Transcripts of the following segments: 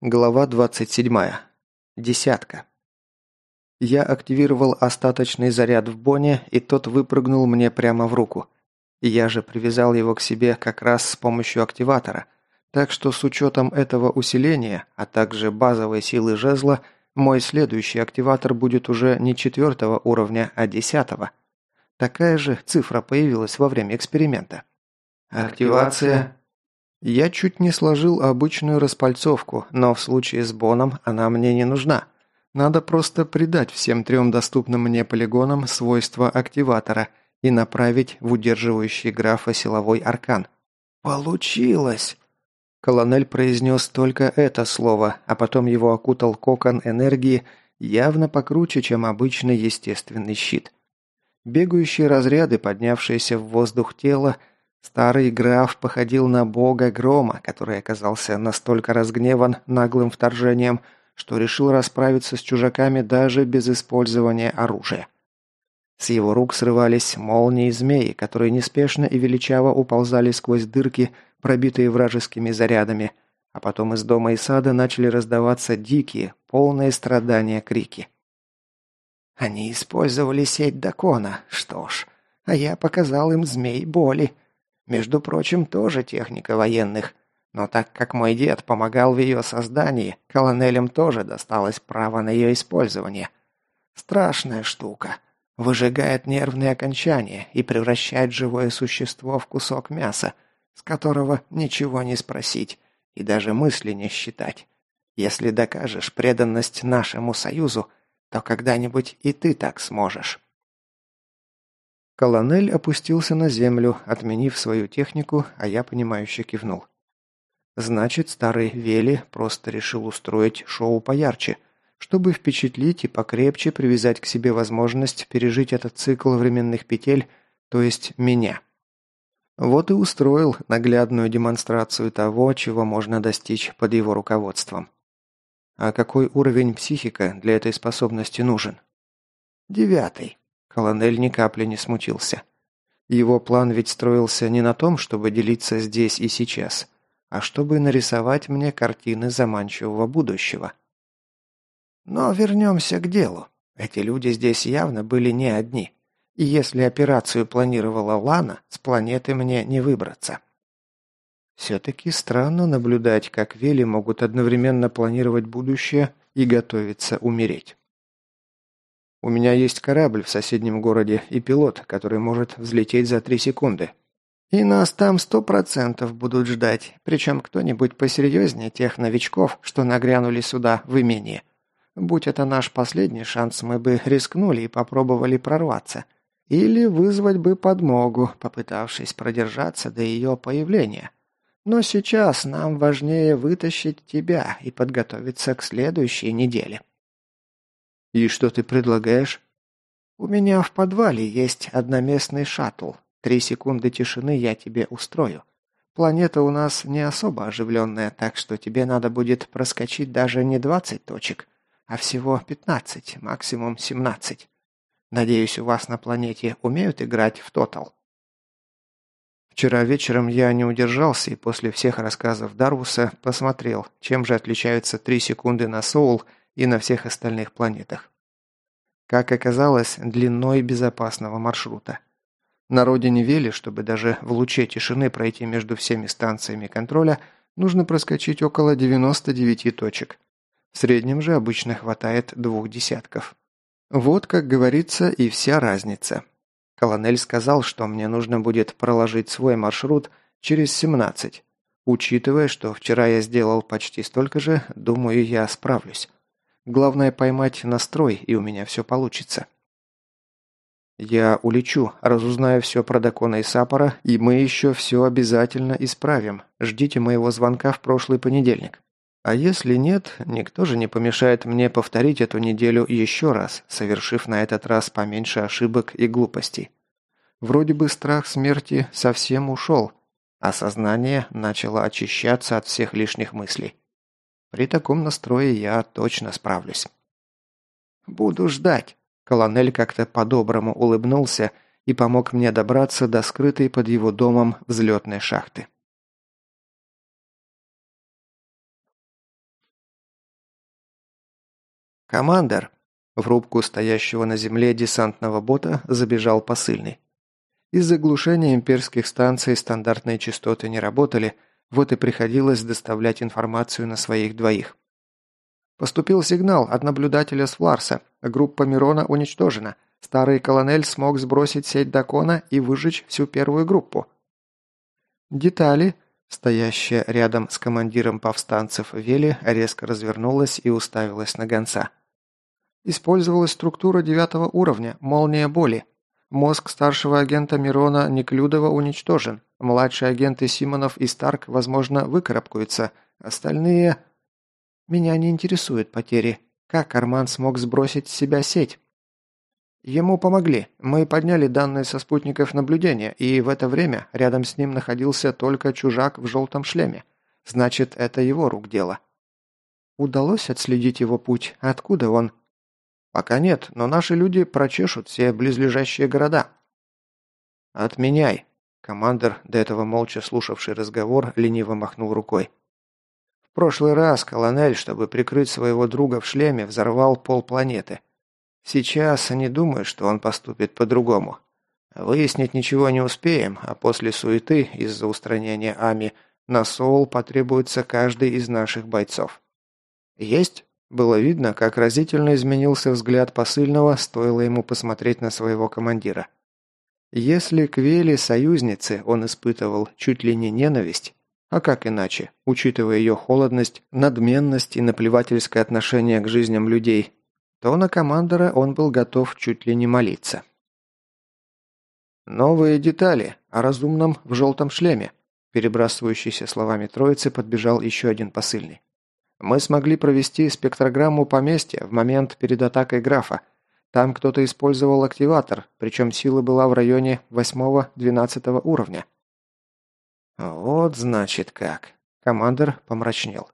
Глава 27. Десятка. Я активировал остаточный заряд в боне, и тот выпрыгнул мне прямо в руку. Я же привязал его к себе как раз с помощью активатора, так что с учетом этого усиления, а также базовой силы жезла, мой следующий активатор будет уже не четвертого уровня, а десятого. Такая же цифра появилась во время эксперимента. Активация я чуть не сложил обычную распальцовку, но в случае с Боном она мне не нужна. Надо просто придать всем трем доступным мне полигонам свойства активатора и направить в удерживающий графа силовой аркан. «Получилось!» Колонель произнес только это слово, а потом его окутал кокон энергии, явно покруче, чем обычный естественный щит. Бегающие разряды, поднявшиеся в воздух тела, Старый граф походил на бога грома, который оказался настолько разгневан наглым вторжением, что решил расправиться с чужаками даже без использования оружия. С его рук срывались молнии змеи, которые неспешно и величаво уползали сквозь дырки, пробитые вражескими зарядами, а потом из дома и сада начали раздаваться дикие, полные страдания крики. «Они использовали сеть Дакона, что ж, а я показал им змей боли», между прочим, тоже техника военных. Но так как мой дед помогал в ее создании, колонелям тоже досталось право на ее использование. Страшная штука. Выжигает нервные окончания и превращает живое существо в кусок мяса, с которого ничего не спросить и даже мысли не считать. Если докажешь преданность нашему союзу, то когда-нибудь и ты так сможешь. Колонель опустился на землю, отменив свою технику, а я, понимающе кивнул. Значит, старый Вели просто решил устроить шоу поярче, чтобы впечатлить и покрепче привязать к себе возможность пережить этот цикл временных петель, то есть меня. Вот и устроил наглядную демонстрацию того, чего можно достичь под его руководством. А какой уровень психика для этой способности нужен? Девятый. Колонель ни капли не смутился. Его план ведь строился не на том, чтобы делиться здесь и сейчас, а чтобы нарисовать мне картины заманчивого будущего. Но вернемся к делу. Эти люди здесь явно были не одни. И если операцию планировала Лана, с планеты мне не выбраться. Все-таки странно наблюдать, как Вели могут одновременно планировать будущее и готовиться умереть. У меня есть корабль в соседнем городе и пилот, который может взлететь за три секунды. И нас там сто процентов будут ждать, причем кто-нибудь посерьезнее тех новичков, что нагрянули сюда в имение. Будь это наш последний шанс, мы бы рискнули и попробовали прорваться. Или вызвать бы подмогу, попытавшись продержаться до ее появления. Но сейчас нам важнее вытащить тебя и подготовиться к следующей неделе. «И что ты предлагаешь?» «У меня в подвале есть одноместный шаттл. Три секунды тишины я тебе устрою. Планета у нас не особо оживленная, так что тебе надо будет проскочить даже не двадцать точек, а всего пятнадцать, максимум семнадцать. Надеюсь, у вас на планете умеют играть в тотал?» Вчера вечером я не удержался и после всех рассказов Дарвуса посмотрел, чем же отличаются три секунды на Соул – и на всех остальных планетах. Как оказалось, длиной безопасного маршрута. На родине Вели, чтобы даже в луче тишины пройти между всеми станциями контроля, нужно проскочить около 99 точек. В среднем же обычно хватает двух десятков. Вот, как говорится, и вся разница. Колонель сказал, что мне нужно будет проложить свой маршрут через 17. Учитывая, что вчера я сделал почти столько же, думаю, я справлюсь. Главное поймать настрой, и у меня все получится. Я улечу, разузнаю все про Дакона и Сапора, и мы еще все обязательно исправим. Ждите моего звонка в прошлый понедельник. А если нет, никто же не помешает мне повторить эту неделю еще раз, совершив на этот раз поменьше ошибок и глупостей. Вроде бы страх смерти совсем ушел, а сознание начало очищаться от всех лишних мыслей. При таком настрое я точно справлюсь. «Буду ждать», – колонель как-то по-доброму улыбнулся и помог мне добраться до скрытой под его домом взлетной шахты. «Командер!» В рубку стоящего на земле десантного бота забежал посыльный. Из-за глушения имперских станций стандартные частоты не работали, вот и приходилось доставлять информацию на своих двоих. Поступил сигнал от наблюдателя с Фларса. Группа Мирона уничтожена. Старый колонель смог сбросить сеть Дакона и выжечь всю первую группу. Детали, стоящая рядом с командиром повстанцев Вели, резко развернулась и уставилась на гонца. Использовалась структура девятого уровня, молния боли. Мозг старшего агента Мирона Неклюдова уничтожен. Младшие агенты Симонов и Старк, возможно, выкарабкаются. Остальные... Меня не интересуют потери. Как Арман смог сбросить с себя сеть? Ему помогли. Мы подняли данные со спутников наблюдения, и в это время рядом с ним находился только чужак в желтом шлеме. Значит, это его рук дело. Удалось отследить его путь? Откуда он? «Пока нет, но наши люди прочешут все близлежащие города». «Отменяй!» Командир, до этого молча слушавший разговор, лениво махнул рукой. В прошлый раз колонель, чтобы прикрыть своего друга в шлеме, взорвал полпланеты. Сейчас не думаю, что он поступит по-другому. Выяснить ничего не успеем, а после суеты из-за устранения Ами на Соул потребуется каждый из наших бойцов. Есть? Было видно, как разительно изменился взгляд посыльного, стоило ему посмотреть на своего командира. Если к Веле союзнице он испытывал чуть ли не ненависть, а как иначе, учитывая ее холодность, надменность и наплевательское отношение к жизням людей, то на командора он был готов чуть ли не молиться. «Новые детали о разумном в желтом шлеме», перебрасывающийся словами троицы подбежал еще один посыльный. Мы смогли провести спектрограмму поместья в момент перед атакой графа. Там кто-то использовал активатор, причем сила была в районе 8-12 уровня. Вот значит как. Командир помрачнел.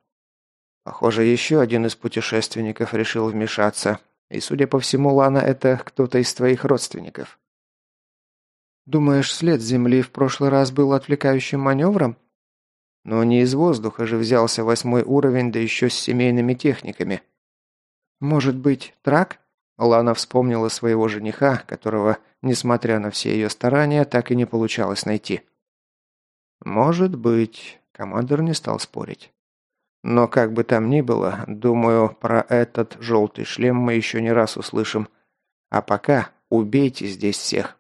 Похоже, еще один из путешественников решил вмешаться. И, судя по всему, Лана, это кто-то из твоих родственников. «Думаешь, след Земли в прошлый раз был отвлекающим маневром?» Но не из воздуха же взялся восьмой уровень, да еще с семейными техниками. «Может быть, трак?» Лана вспомнила своего жениха, которого, несмотря на все ее старания, так и не получалось найти. «Может быть», — командир не стал спорить. «Но как бы там ни было, думаю, про этот желтый шлем мы еще не раз услышим. А пока убейте здесь всех».